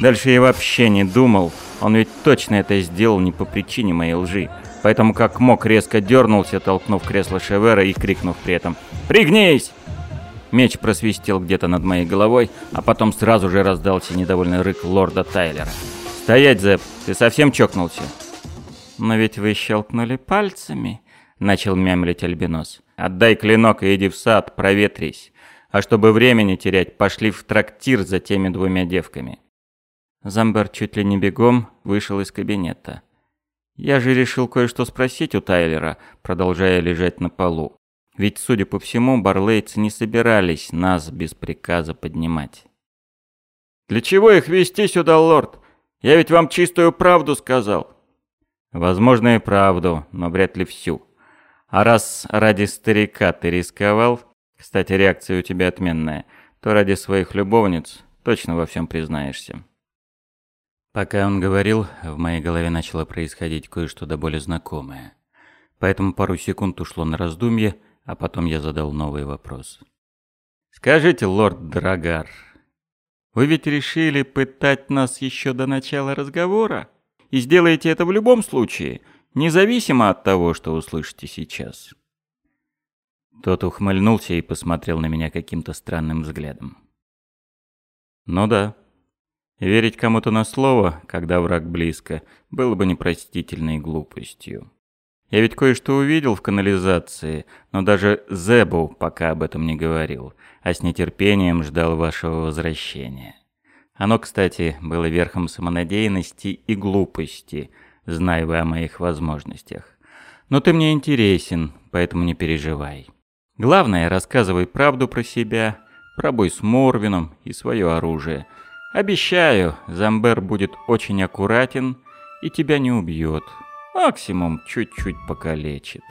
Дальше я вообще не думал. Он ведь точно это сделал не по причине моей лжи. Поэтому как мог резко дернулся, толкнув кресло Шевера и крикнув при этом «Пригнись!». Меч просвистел где-то над моей головой, а потом сразу же раздался недовольный рык лорда Тайлера. «Стоять, Зэп! Ты совсем чокнулся?» «Но ведь вы щелкнули пальцами», — начал мямлить Альбинос. «Отдай клинок и иди в сад, проветрись. А чтобы времени терять, пошли в трактир за теми двумя девками». Замбер чуть ли не бегом вышел из кабинета. Я же решил кое-что спросить у Тайлера, продолжая лежать на полу. Ведь, судя по всему, барлейцы не собирались нас без приказа поднимать. «Для чего их вести сюда, лорд? Я ведь вам чистую правду сказал». «Возможно, и правду, но вряд ли всю. А раз ради старика ты рисковал, кстати, реакция у тебя отменная, то ради своих любовниц точно во всем признаешься». Пока он говорил, в моей голове начало происходить кое-что до боли знакомое. Поэтому пару секунд ушло на раздумье, а потом я задал новый вопрос. «Скажите, лорд Драгар, вы ведь решили пытать нас еще до начала разговора? И сделаете это в любом случае, независимо от того, что услышите сейчас?» Тот ухмыльнулся и посмотрел на меня каким-то странным взглядом. «Ну да», Верить кому-то на слово, когда враг близко, было бы непростительной глупостью. Я ведь кое-что увидел в канализации, но даже Зебу пока об этом не говорил, а с нетерпением ждал вашего возвращения. Оно, кстати, было верхом самонадеянности и глупости, зная вы о моих возможностях. Но ты мне интересен, поэтому не переживай. Главное, рассказывай правду про себя, про бой с Морвином и свое оружие – Обещаю, Замбер будет очень аккуратен и тебя не убьет. Максимум чуть-чуть покалечит.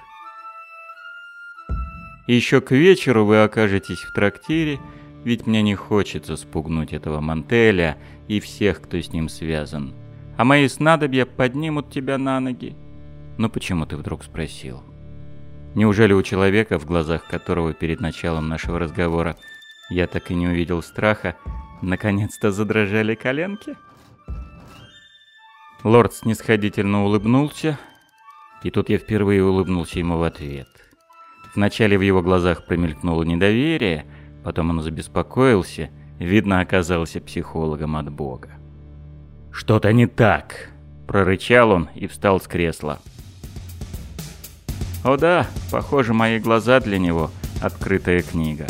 Еще к вечеру вы окажетесь в трактире, ведь мне не хочется спугнуть этого Мантеля и всех, кто с ним связан. А мои снадобья поднимут тебя на ноги. Но почему ты вдруг спросил? Неужели у человека, в глазах которого перед началом нашего разговора я так и не увидел страха, Наконец-то задрожали коленки. Лорд снисходительно улыбнулся, и тут я впервые улыбнулся ему в ответ. Вначале в его глазах промелькнуло недоверие, потом он забеспокоился, видно, оказался психологом от Бога. «Что-то не так!» – прорычал он и встал с кресла. «О да, похоже, мои глаза для него – открытая книга».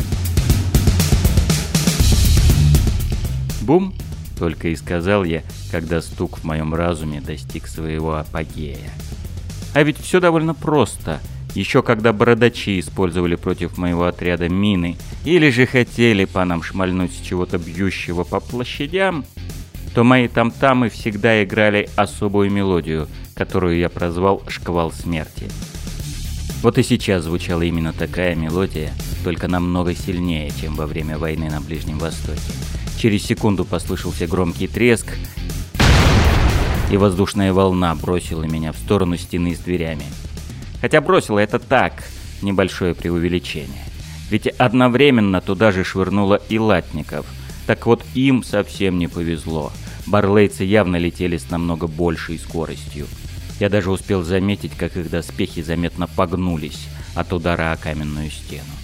«Бум!» — только и сказал я, когда стук в моем разуме достиг своего апогея. А ведь все довольно просто. Еще когда бородачи использовали против моего отряда мины, или же хотели по нам шмальнуть с чего-то бьющего по площадям, то мои там-тамы всегда играли особую мелодию, которую я прозвал «Шквал смерти». Вот и сейчас звучала именно такая мелодия, только намного сильнее, чем во время войны на Ближнем Востоке. Через секунду послышался громкий треск, и воздушная волна бросила меня в сторону стены с дверями. Хотя бросила это так, небольшое преувеличение. Ведь одновременно туда же швырнуло и латников. Так вот им совсем не повезло. Барлейцы явно летели с намного большей скоростью. Я даже успел заметить, как их доспехи заметно погнулись от удара о каменную стену.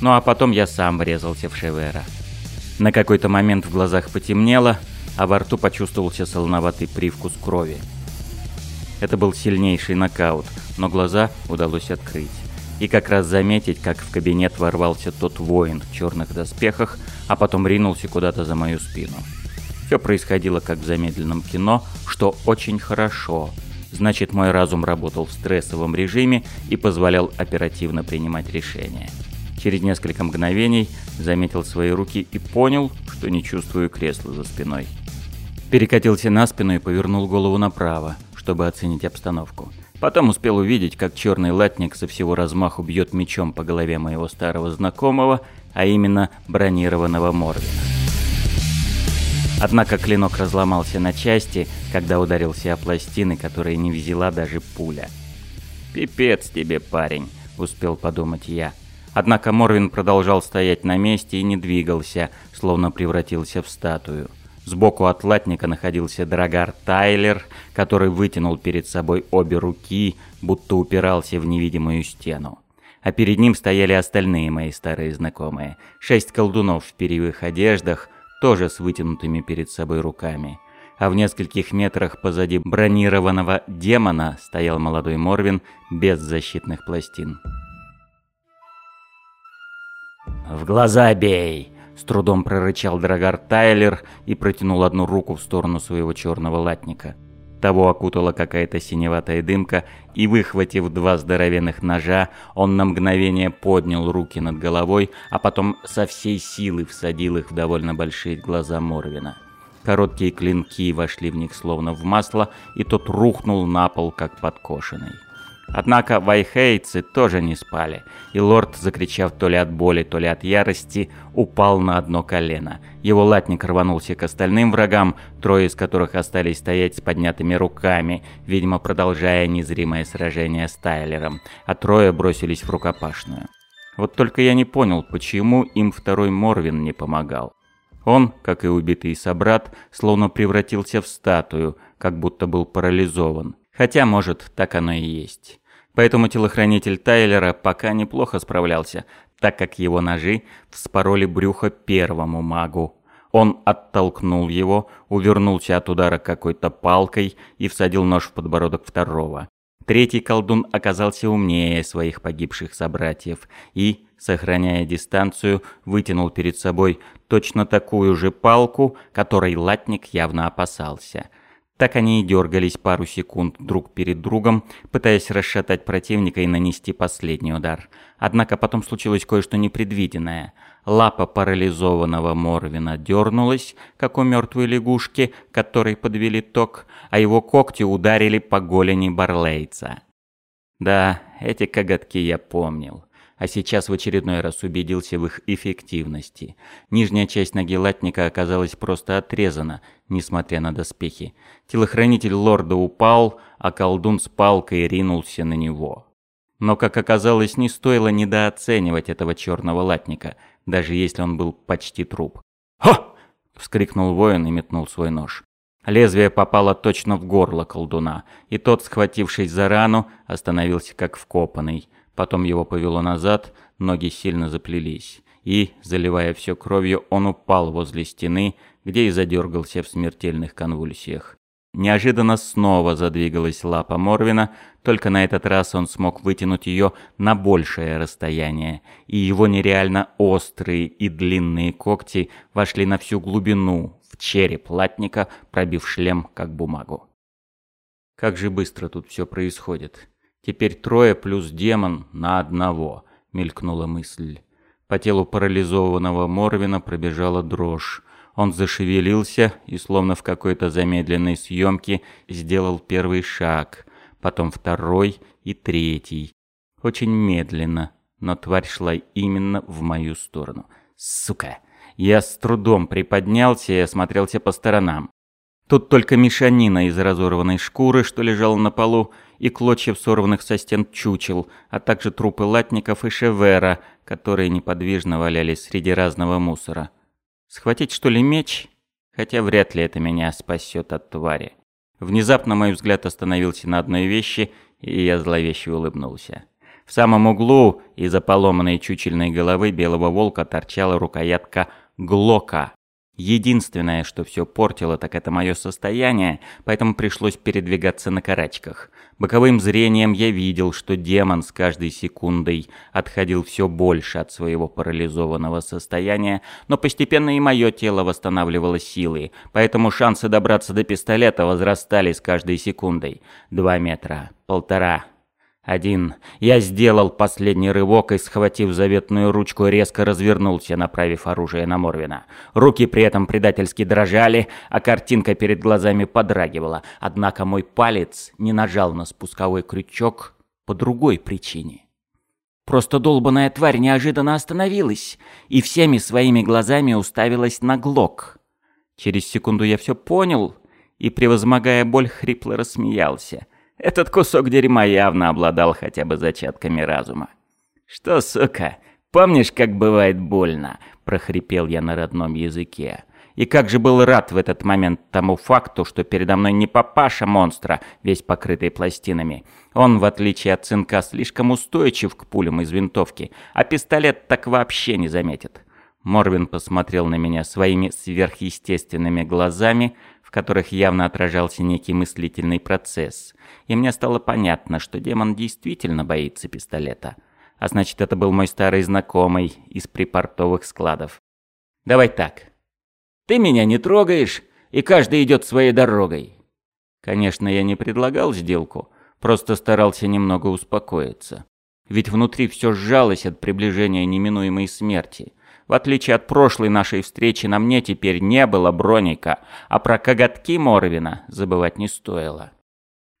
Ну а потом я сам врезался в Шевера. На какой-то момент в глазах потемнело, а во рту почувствовался солоноватый привкус крови. Это был сильнейший нокаут, но глаза удалось открыть. И как раз заметить, как в кабинет ворвался тот воин в черных доспехах, а потом ринулся куда-то за мою спину. Все происходило как в замедленном кино, что очень хорошо. Значит, мой разум работал в стрессовом режиме и позволял оперативно принимать решения. Через несколько мгновений заметил свои руки и понял, что не чувствую кресла за спиной. Перекатился на спину и повернул голову направо, чтобы оценить обстановку. Потом успел увидеть, как черный латник со всего размаху бьет мечом по голове моего старого знакомого, а именно бронированного Морвина. Однако клинок разломался на части, когда ударился о пластины, которые не взяла даже пуля. «Пипец тебе, парень», — успел подумать я. Однако Морвин продолжал стоять на месте и не двигался, словно превратился в статую. Сбоку от латника находился Драгар Тайлер, который вытянул перед собой обе руки, будто упирался в невидимую стену. А перед ним стояли остальные мои старые знакомые. Шесть колдунов в перьевых одеждах, тоже с вытянутыми перед собой руками. А в нескольких метрах позади бронированного демона стоял молодой Морвин без защитных пластин. «В глаза бей!» С трудом прорычал Драгар Тайлер и протянул одну руку в сторону своего черного латника. Того окутала какая-то синеватая дымка, и, выхватив два здоровенных ножа, он на мгновение поднял руки над головой, а потом со всей силы всадил их в довольно большие глаза Морвина. Короткие клинки вошли в них словно в масло, и тот рухнул на пол, как подкошенный. Однако вайхейцы тоже не спали, и лорд, закричав то ли от боли, то ли от ярости, упал на одно колено. Его латник рванулся к остальным врагам, трое из которых остались стоять с поднятыми руками, видимо, продолжая незримое сражение с Тайлером, а трое бросились в рукопашную. Вот только я не понял, почему им второй Морвин не помогал. Он, как и убитый собрат, словно превратился в статую, как будто был парализован. Хотя, может, так оно и есть. Поэтому телохранитель Тайлера пока неплохо справлялся, так как его ножи вспороли брюхо первому магу. Он оттолкнул его, увернулся от удара какой-то палкой и всадил нож в подбородок второго. Третий колдун оказался умнее своих погибших собратьев и, сохраняя дистанцию, вытянул перед собой точно такую же палку, которой латник явно опасался – так они и дергались пару секунд друг перед другом, пытаясь расшатать противника и нанести последний удар. Однако потом случилось кое-что непредвиденное. Лапа парализованного Морвина дернулась, как у мертвой лягушки, которой подвели ток, а его когти ударили по голени Барлейца. Да, эти коготки я помнил а сейчас в очередной раз убедился в их эффективности. Нижняя часть ноги латника оказалась просто отрезана, несмотря на доспехи. Телохранитель лорда упал, а колдун с палкой ринулся на него. Но, как оказалось, не стоило недооценивать этого черного латника, даже если он был почти труп. «Ха!» — вскрикнул воин и метнул свой нож. Лезвие попало точно в горло колдуна, и тот, схватившись за рану, остановился как вкопанный. Потом его повело назад, ноги сильно заплелись. И, заливая все кровью, он упал возле стены, где и задергался в смертельных конвульсиях. Неожиданно снова задвигалась лапа Морвина, только на этот раз он смог вытянуть ее на большее расстояние, и его нереально острые и длинные когти вошли на всю глубину, в череп латника, пробив шлем, как бумагу. Как же быстро тут все происходит. Теперь трое плюс демон на одного, мелькнула мысль. По телу парализованного Морвина пробежала дрожь. Он зашевелился и, словно в какой-то замедленной съемке, сделал первый шаг, потом второй и третий. Очень медленно, но тварь шла именно в мою сторону. Сука! Я с трудом приподнялся и осмотрелся по сторонам. Тут только мешанина из разорванной шкуры, что лежала на полу, и клочья сорванных со стен чучел, а также трупы латников и шевера, которые неподвижно валялись среди разного мусора. Схватить что ли меч? Хотя вряд ли это меня спасет от твари. Внезапно мой взгляд остановился на одной вещи, и я зловеще улыбнулся. В самом углу из-за поломанной чучельной головы белого волка торчала рукоятка Глока. Единственное, что все портило, так это мое состояние, поэтому пришлось передвигаться на карачках. Боковым зрением я видел, что демон с каждой секундой отходил все больше от своего парализованного состояния, но постепенно и мое тело восстанавливало силы, поэтому шансы добраться до пистолета возрастали с каждой секундой. Два метра, полтора, один. Я сделал последний рывок и, схватив заветную ручку, резко развернулся, направив оружие на Морвина. Руки при этом предательски дрожали, а картинка перед глазами подрагивала. Однако мой палец не нажал на спусковой крючок по другой причине. Просто долбаная тварь неожиданно остановилась и всеми своими глазами уставилась на Глок. Через секунду я все понял и, превозмогая боль, хрипло рассмеялся — этот кусок дерьма явно обладал хотя бы зачатками разума. «Что, сука, помнишь, как бывает больно?» – прохрипел я на родном языке. И как же был рад в этот момент тому факту, что передо мной не папаша монстра, весь покрытый пластинами. Он, в отличие от цинка, слишком устойчив к пулям из винтовки, а пистолет так вообще не заметит. Морвин посмотрел на меня своими сверхъестественными глазами, в которых явно отражался некий мыслительный процесс. И мне стало понятно, что демон действительно боится пистолета. А значит, это был мой старый знакомый из припортовых складов. «Давай так. Ты меня не трогаешь, и каждый идет своей дорогой. Конечно, я не предлагал сделку, просто старался немного успокоиться. Ведь внутри все сжалось от приближения неминуемой смерти. В отличие от прошлой нашей встречи, на мне теперь не было броника, а про коготки Морвина забывать не стоило.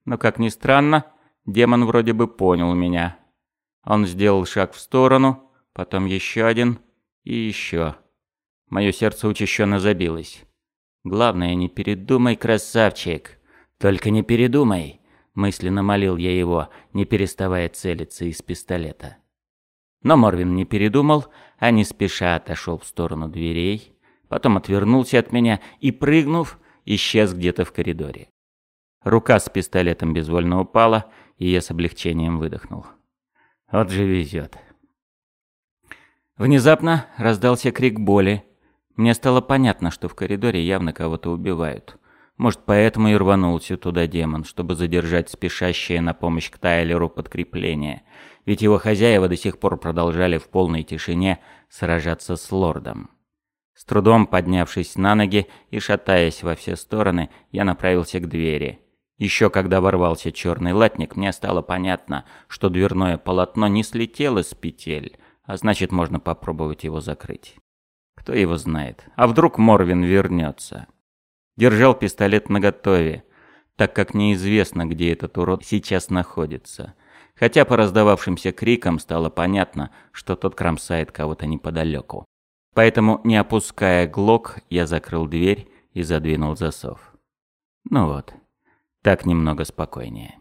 Но, как ни странно, демон вроде бы понял меня. Он сделал шаг в сторону, потом еще один и еще. Мое сердце учащенно забилось. «Главное, не передумай, красавчик! Только не передумай!» Мысленно молил я его, не переставая целиться из пистолета. Но Морвин не передумал, а не спеша отошел в сторону дверей, потом отвернулся от меня и, прыгнув, исчез где-то в коридоре. Рука с пистолетом безвольно упала, и я с облегчением выдохнул. Вот же везет. Внезапно раздался крик боли, мне стало понятно, что в коридоре явно кого-то убивают. Может, поэтому и рванулся туда демон, чтобы задержать спешащее на помощь к Тайлеру подкрепление. Ведь его хозяева до сих пор продолжали в полной тишине сражаться с лордом. С трудом поднявшись на ноги и шатаясь во все стороны, я направился к двери. Еще когда ворвался черный латник, мне стало понятно, что дверное полотно не слетело с петель, а значит, можно попробовать его закрыть. Кто его знает. А вдруг Морвин вернется? Держал пистолет наготове, так как неизвестно, где этот урод сейчас находится. Хотя по раздававшимся крикам стало понятно, что тот кромсает кого-то неподалеку. Поэтому, не опуская глок, я закрыл дверь и задвинул засов. Ну вот, так немного спокойнее.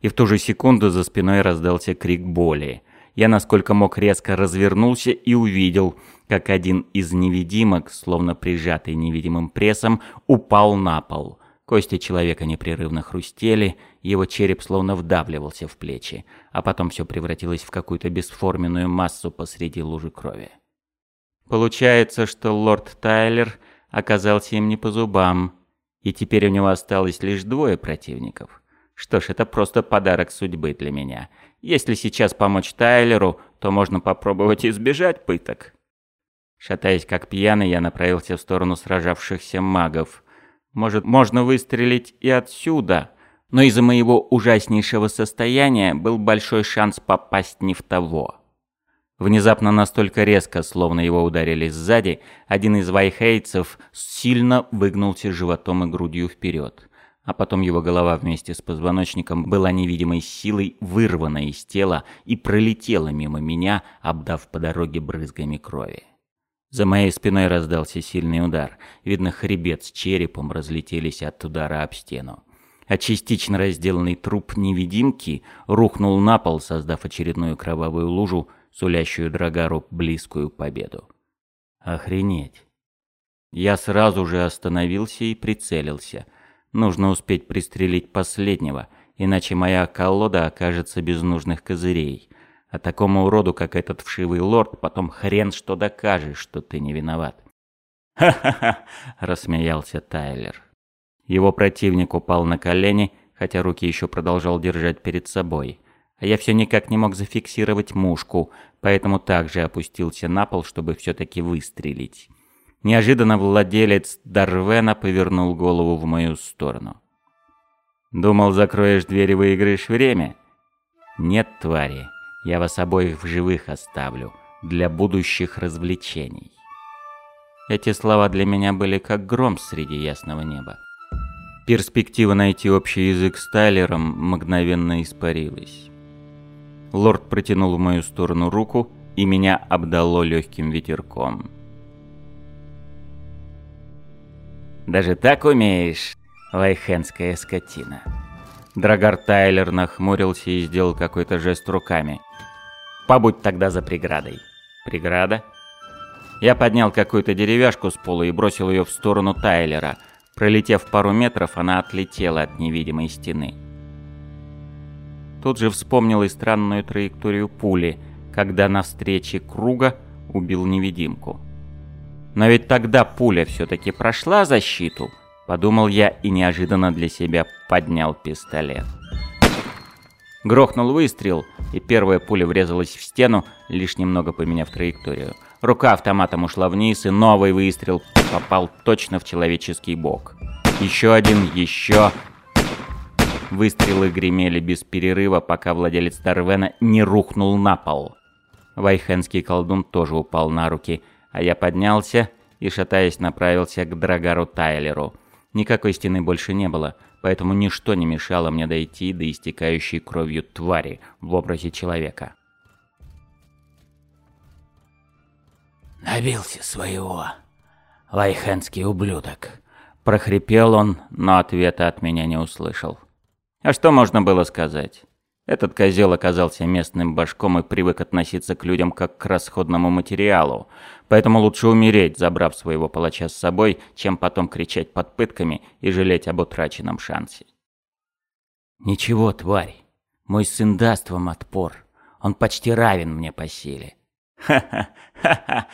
И в ту же секунду за спиной раздался крик боли. Я насколько мог резко развернулся и увидел, как один из невидимок, словно прижатый невидимым прессом, упал на пол. Кости человека непрерывно хрустели, его череп словно вдавливался в плечи, а потом все превратилось в какую-то бесформенную массу посреди лужи крови. Получается, что лорд Тайлер оказался им не по зубам, и теперь у него осталось лишь двое противников. Что ж, это просто подарок судьбы для меня. Если сейчас помочь Тайлеру, то можно попробовать избежать пыток. Шатаясь как пьяный, я направился в сторону сражавшихся магов. Может, можно выстрелить и отсюда, но из-за моего ужаснейшего состояния был большой шанс попасть не в того. Внезапно настолько резко, словно его ударили сзади, один из вайхейцев сильно выгнулся животом и грудью вперед. А потом его голова вместе с позвоночником была невидимой силой вырвана из тела и пролетела мимо меня, обдав по дороге брызгами крови. За моей спиной раздался сильный удар. Видно, хребет с черепом разлетелись от удара об стену. А частично разделанный труп невидимки рухнул на пол, создав очередную кровавую лужу, сулящую Драгару близкую победу. Охренеть. Я сразу же остановился и прицелился. Нужно успеть пристрелить последнего, иначе моя колода окажется без нужных козырей. А такому уроду, как этот вшивый лорд, потом хрен что докажешь, что ты не виноват. «Ха-ха-ха!» – рассмеялся Тайлер. Его противник упал на колени, хотя руки еще продолжал держать перед собой. А я все никак не мог зафиксировать мушку, поэтому также опустился на пол, чтобы все-таки выстрелить. Неожиданно владелец Дарвена повернул голову в мою сторону. «Думал, закроешь дверь и выиграешь время?» «Нет, твари, я вас обоих в живых оставлю для будущих развлечений. Эти слова для меня были как гром среди ясного неба. Перспектива найти общий язык с Тайлером мгновенно испарилась. Лорд протянул в мою сторону руку, и меня обдало легким ветерком. «Даже так умеешь, лайхенская скотина?» Драгар Тайлер нахмурился и сделал какой-то жест руками. Побудь тогда за преградой. Преграда? Я поднял какую-то деревяшку с пола и бросил ее в сторону Тайлера. Пролетев пару метров, она отлетела от невидимой стены. Тут же вспомнил и странную траекторию пули, когда на встрече круга убил невидимку. Но ведь тогда пуля все-таки прошла защиту, подумал я и неожиданно для себя поднял пистолет. Грохнул выстрел, и первая пуля врезалась в стену, лишь немного поменяв траекторию. Рука автоматом ушла вниз, и новый выстрел попал точно в человеческий бок. Еще один, еще... Выстрелы гремели без перерыва, пока владелец Дарвена не рухнул на пол. Вайхенский колдун тоже упал на руки, а я поднялся и, шатаясь, направился к Драгару Тайлеру. Никакой стены больше не было, поэтому ничто не мешало мне дойти до истекающей кровью твари в образе человека. «Набился своего, вайхенский ублюдок!» Прохрипел он, но ответа от меня не услышал. А что можно было сказать? Этот козел оказался местным башком и привык относиться к людям как к расходному материалу, поэтому лучше умереть, забрав своего палача с собой, чем потом кричать под пытками и жалеть об утраченном шансе. «Ничего, тварь, мой сын даст вам отпор, он почти равен мне по силе». «Ха-ха-ха-ха-ха!»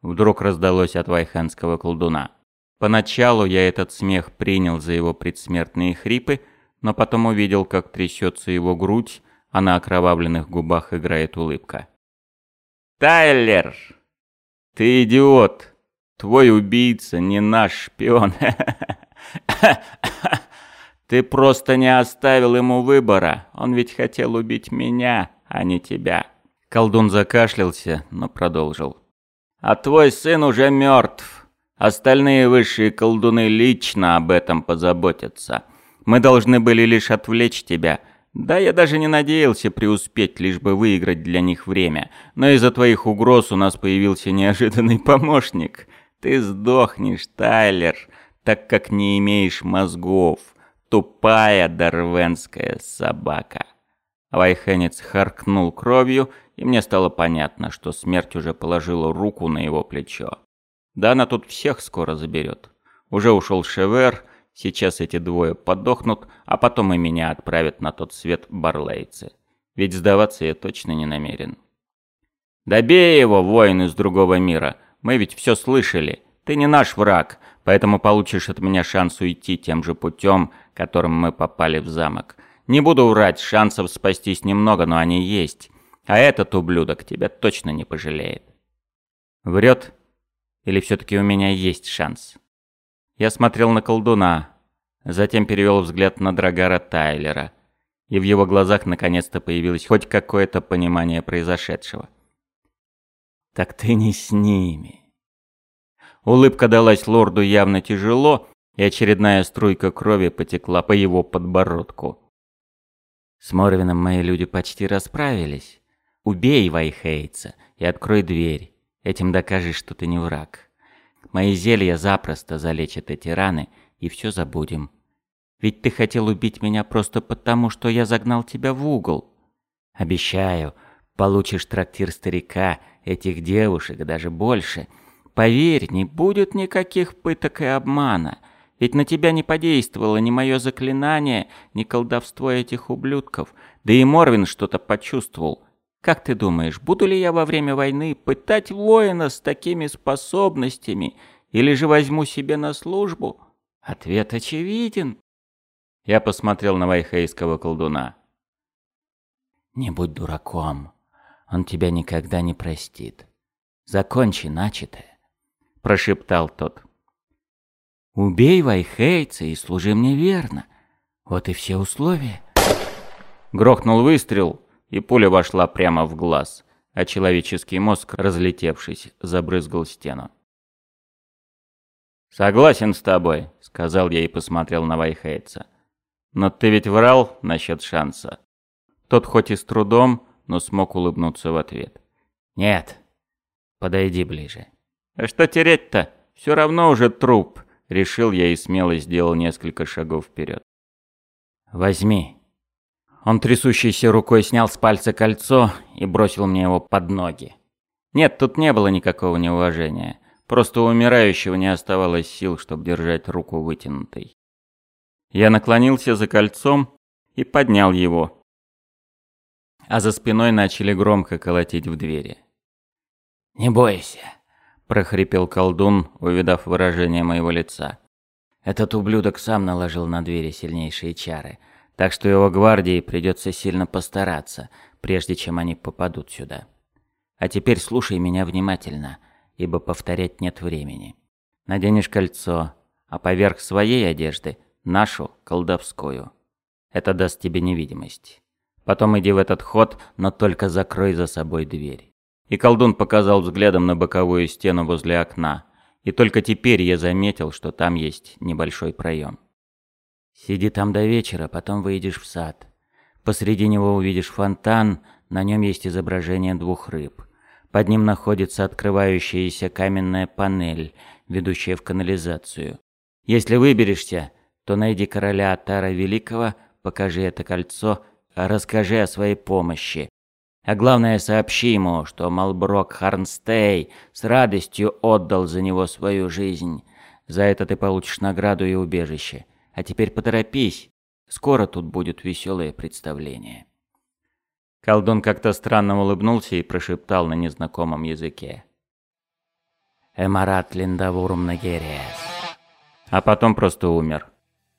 Вдруг раздалось от вайханского колдуна. Поначалу я этот смех принял за его предсмертные хрипы, но потом увидел, как трясется его грудь, а на окровавленных губах играет улыбка. «Тайлер! Ты идиот! Твой убийца не наш шпион! Ты просто не оставил ему выбора, он ведь хотел убить меня, а не тебя!» Колдун закашлялся, но продолжил. «А твой сын уже мертв!» Остальные высшие колдуны лично об этом позаботятся. Мы должны были лишь отвлечь тебя. Да, я даже не надеялся преуспеть, лишь бы выиграть для них время. Но из-за твоих угроз у нас появился неожиданный помощник. Ты сдохнешь, Тайлер, так как не имеешь мозгов. Тупая дарвенская собака. Вайхенец харкнул кровью, и мне стало понятно, что смерть уже положила руку на его плечо. Да она тут всех скоро заберет. Уже ушел Шевер, сейчас эти двое подохнут, а потом и меня отправят на тот свет барлейцы. Ведь сдаваться я точно не намерен. «Добей его, воин из другого мира! Мы ведь все слышали. Ты не наш враг, поэтому получишь от меня шанс уйти тем же путем, которым мы попали в замок. Не буду врать, шансов спастись немного, но они есть. А этот ублюдок тебя точно не пожалеет». Врет или все-таки у меня есть шанс? Я смотрел на колдуна, затем перевел взгляд на Драгара Тайлера, и в его глазах наконец-то появилось хоть какое-то понимание произошедшего. «Так ты не с ними». Улыбка далась лорду явно тяжело, и очередная струйка крови потекла по его подбородку. «С Морвином мои люди почти расправились. Убей Вайхейца и открой дверь. Этим докажешь, что ты не враг. Мои зелья запросто залечат эти раны, и все забудем. Ведь ты хотел убить меня просто потому, что я загнал тебя в угол. Обещаю, получишь трактир старика, этих девушек, даже больше. Поверь, не будет никаких пыток и обмана. Ведь на тебя не подействовало ни мое заклинание, ни колдовство этих ублюдков. Да и Морвин что-то почувствовал. Как ты думаешь, буду ли я во время войны пытать воина с такими способностями, или же возьму себе на службу? Ответ очевиден. Я посмотрел на вайхейского колдуна. Не будь дураком. Он тебя никогда не простит. Закончи начатое, прошептал тот. Убей вайхейца и служи мне верно. Вот и все условия. Грохнул выстрел, и пуля вошла прямо в глаз, а человеческий мозг, разлетевшись, забрызгал стену. «Согласен с тобой», — сказал я и посмотрел на Вайхейца. «Но ты ведь врал насчет шанса». Тот хоть и с трудом, но смог улыбнуться в ответ. «Нет. Подойди ближе». «А что терять-то? Все равно уже труп», — решил я и смело сделал несколько шагов вперед. «Возьми», он трясущейся рукой снял с пальца кольцо и бросил мне его под ноги. Нет, тут не было никакого неуважения. Просто у умирающего не оставалось сил, чтобы держать руку вытянутой. Я наклонился за кольцом и поднял его. А за спиной начали громко колотить в двери. «Не бойся», — прохрипел колдун, увидав выражение моего лица. «Этот ублюдок сам наложил на двери сильнейшие чары, так что его гвардии придется сильно постараться, прежде чем они попадут сюда. А теперь слушай меня внимательно, ибо повторять нет времени. Наденешь кольцо, а поверх своей одежды — нашу, колдовскую. Это даст тебе невидимость. Потом иди в этот ход, но только закрой за собой дверь. И колдун показал взглядом на боковую стену возле окна. И только теперь я заметил, что там есть небольшой проем. Сиди там до вечера, потом выйдешь в сад. Посреди него увидишь фонтан, на нем есть изображение двух рыб. Под ним находится открывающаяся каменная панель, ведущая в канализацию. Если выберешься, то найди короля Атара Великого, покажи это кольцо, расскажи о своей помощи. А главное, сообщи ему, что Малброк Харнстей с радостью отдал за него свою жизнь. За это ты получишь награду и убежище. А теперь поторопись, скоро тут будет веселое представление. Колдун как-то странно улыбнулся и прошептал на незнакомом языке. «Эмарат Линдавурум Нагериас». А потом просто умер.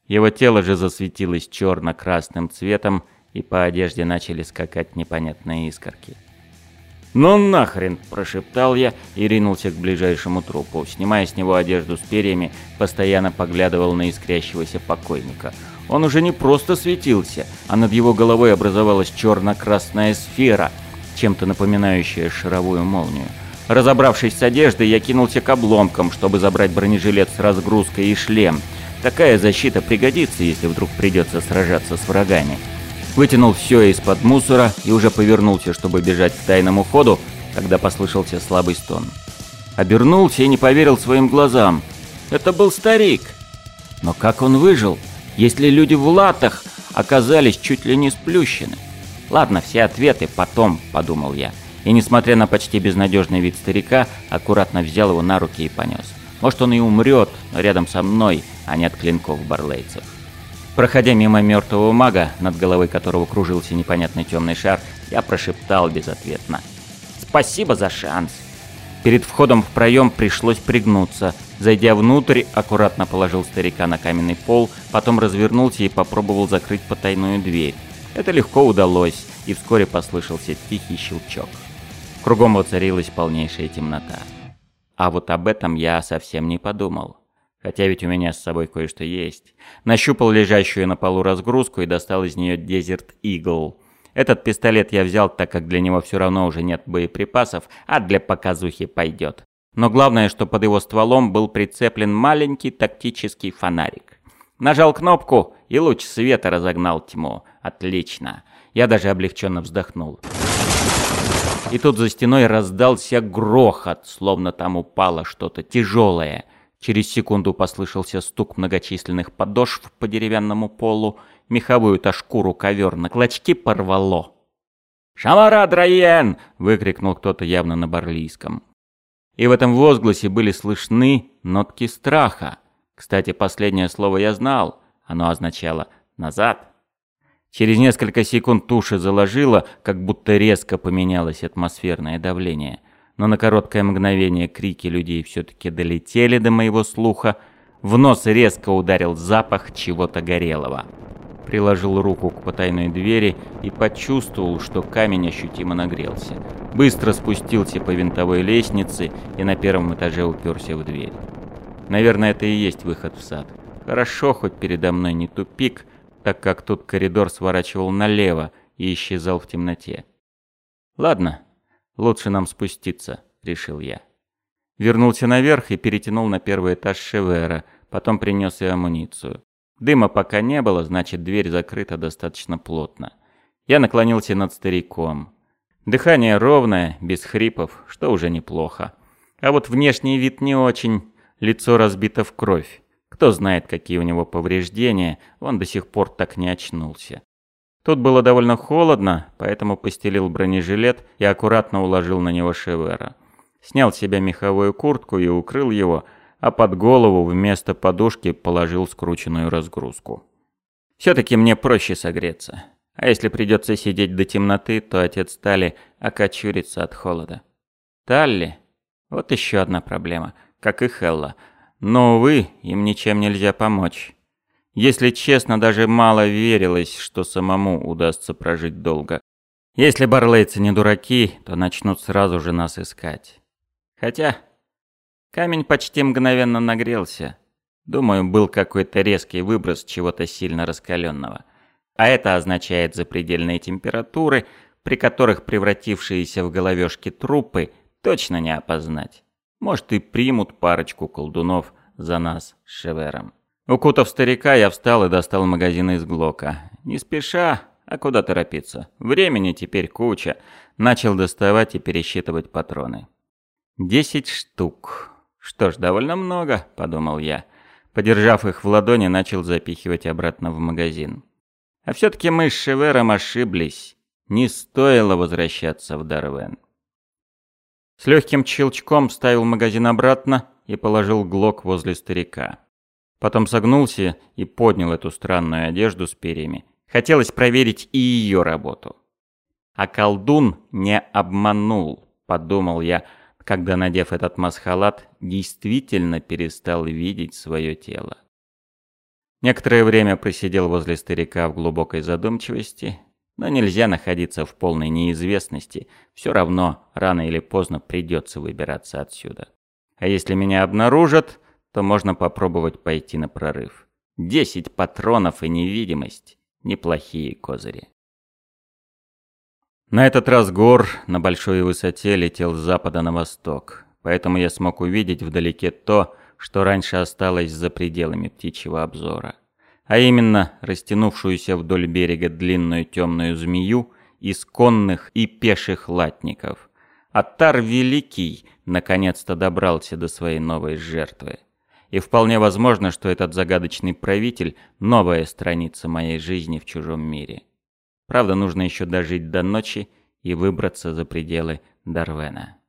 Его тело же засветилось черно-красным цветом, и по одежде начали скакать непонятные искорки. «Ну нахрен!» – прошептал я и ринулся к ближайшему трупу. Снимая с него одежду с перьями, постоянно поглядывал на искрящегося покойника. Он уже не просто светился, а над его головой образовалась черно-красная сфера, чем-то напоминающая шаровую молнию. Разобравшись с одеждой, я кинулся к обломкам, чтобы забрать бронежилет с разгрузкой и шлем. Такая защита пригодится, если вдруг придется сражаться с врагами. Вытянул все из-под мусора и уже повернулся, чтобы бежать к тайному ходу, когда послышался слабый стон. Обернулся и не поверил своим глазам. Это был старик. Но как он выжил, если люди в латах оказались чуть ли не сплющены? Ладно, все ответы потом, подумал я. И несмотря на почти безнадежный вид старика, аккуратно взял его на руки и понес. Может он и умрет, но рядом со мной, а не от клинков барлейцев. Проходя мимо мертвого мага, над головой которого кружился непонятный темный шар, я прошептал безответно. «Спасибо за шанс!» Перед входом в проем пришлось пригнуться. Зайдя внутрь, аккуратно положил старика на каменный пол, потом развернулся и попробовал закрыть потайную дверь. Это легко удалось, и вскоре послышался тихий щелчок. Кругом воцарилась полнейшая темнота. А вот об этом я совсем не подумал. Хотя ведь у меня с собой кое-что есть. Нащупал лежащую на полу разгрузку и достал из нее Desert Eagle. Этот пистолет я взял, так как для него все равно уже нет боеприпасов, а для показухи пойдет. Но главное, что под его стволом был прицеплен маленький тактический фонарик. Нажал кнопку, и луч света разогнал тьму. Отлично. Я даже облегченно вздохнул. И тут за стеной раздался грохот, словно там упало что-то тяжелое. Через секунду послышался стук многочисленных подошв по деревянному полу, меховую-то шкуру ковер на клочки порвало. «Шамара Драен!» — выкрикнул кто-то явно на барлийском. И в этом возгласе были слышны нотки страха. Кстати, последнее слово я знал. Оно означало «назад». Через несколько секунд туши заложило, как будто резко поменялось атмосферное давление — но на короткое мгновение крики людей все-таки долетели до моего слуха. В нос резко ударил запах чего-то горелого. Приложил руку к потайной двери и почувствовал, что камень ощутимо нагрелся. Быстро спустился по винтовой лестнице и на первом этаже уперся в дверь. Наверное, это и есть выход в сад. Хорошо, хоть передо мной не тупик, так как тут коридор сворачивал налево и исчезал в темноте. Ладно, «Лучше нам спуститься», — решил я. Вернулся наверх и перетянул на первый этаж Шевера, потом принес и амуницию. Дыма пока не было, значит дверь закрыта достаточно плотно. Я наклонился над стариком. Дыхание ровное, без хрипов, что уже неплохо. А вот внешний вид не очень, лицо разбито в кровь. Кто знает, какие у него повреждения, он до сих пор так не очнулся. Тут было довольно холодно, поэтому постелил бронежилет и аккуратно уложил на него Шевера. снял с себя меховую куртку и укрыл его, а под голову вместо подушки положил скрученную разгрузку. Все-таки мне проще согреться. А если придется сидеть до темноты, то отец Тали окочурится от холода. Талли? Вот еще одна проблема, как и Хелла. Но, увы, им ничем нельзя помочь. Если честно, даже мало верилось, что самому удастся прожить долго. Если барлейцы не дураки, то начнут сразу же нас искать. Хотя камень почти мгновенно нагрелся. Думаю, был какой-то резкий выброс чего-то сильно раскаленного. А это означает запредельные температуры, при которых превратившиеся в головешки трупы точно не опознать. Может и примут парочку колдунов за нас с Шевером. Укутав старика, я встал и достал магазин из Глока. Не спеша, а куда торопиться? Времени теперь куча. Начал доставать и пересчитывать патроны. Десять штук. Что ж, довольно много, подумал я. Подержав их в ладони, начал запихивать обратно в магазин. А все-таки мы с Шевером ошиблись. Не стоило возвращаться в Дарвен. С легким щелчком вставил магазин обратно и положил глок возле старика. Потом согнулся и поднял эту странную одежду с перьями. Хотелось проверить и ее работу. А колдун не обманул, подумал я, когда, надев этот масхалат, действительно перестал видеть свое тело. Некоторое время просидел возле старика в глубокой задумчивости, но нельзя находиться в полной неизвестности, все равно рано или поздно придется выбираться отсюда. А если меня обнаружат, то можно попробовать пойти на прорыв. Десять патронов и невидимость – неплохие козыри. На этот раз гор на большой высоте летел с запада на восток, поэтому я смог увидеть вдалеке то, что раньше осталось за пределами птичьего обзора. А именно, растянувшуюся вдоль берега длинную темную змею из конных и пеших латников. Аттар Великий наконец-то добрался до своей новой жертвы. И вполне возможно, что этот загадочный правитель – новая страница моей жизни в чужом мире. Правда, нужно еще дожить до ночи и выбраться за пределы Дарвена.